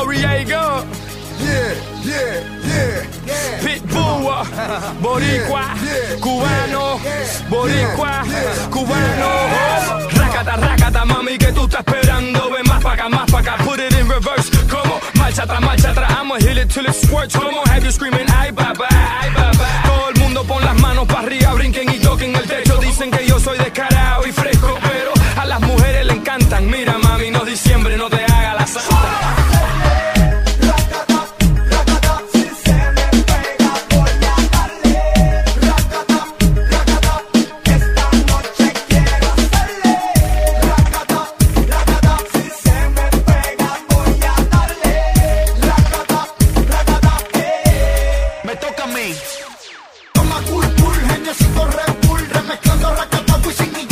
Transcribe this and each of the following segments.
Noriega. Yeah, yeah, yeah, yeah. Pitbull, uh, boricua, cubano, boricua, cubano. Rácata, rácata, mami, que tú estás esperando. Ven más pa' acá, más pa' acá, put it in reverse. Como, marcha atrás, marcha atrás. I'ma hit it till it squirts. Como, have you screaming, ay, papá. Toma cool, cool, genecito Red Bull, remezclando racatapu y sin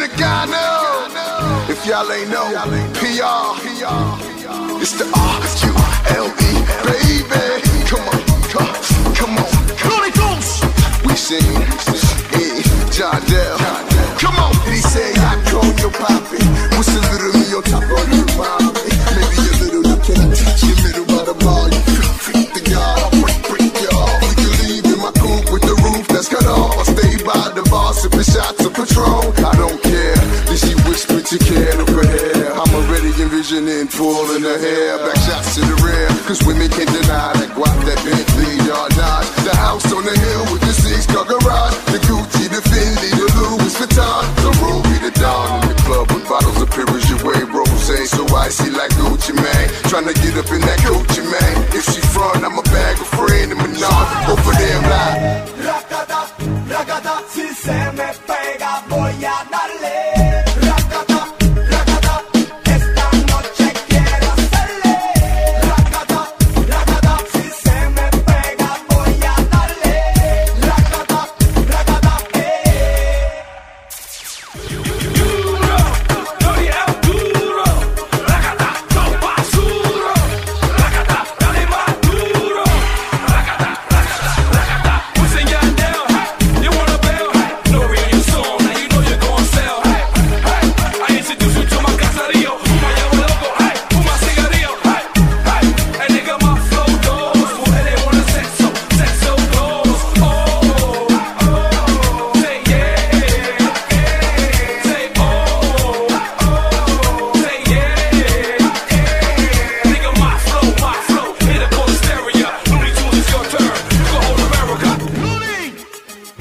Dominicano. If y'all ain't know, PR, it's the R U L E, baby. Come on, come, on, come on, Tunes. we sing. E, Jardel. Come you can't here. I'm already envisioning pulling her hair. Back shots to the rear. Cause women can't deny that guap, that Bentley, yard nine. The house on the hill with the six car garage. The Gucci, the Fendi, the Louis Vuitton. The Ruby, the Dawn. In the club with bottles of Perrier rose. So icy like Gucci, man. Tryna get up in that Gucci, man. If she front, I'm a bag of friend and Menard. Over there, like. Racata, racata, si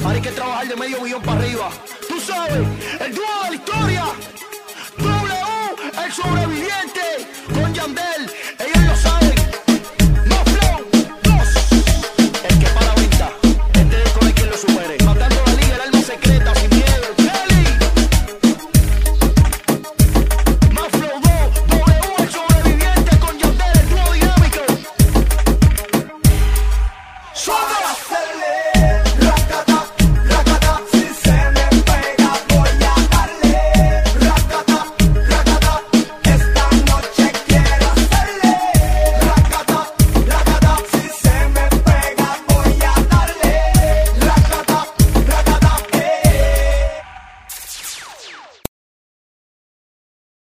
Hay que trabajar de medio millón para arriba. Tú sabes, el dúo de la historia. W, el sobreviviente. Con Yandel,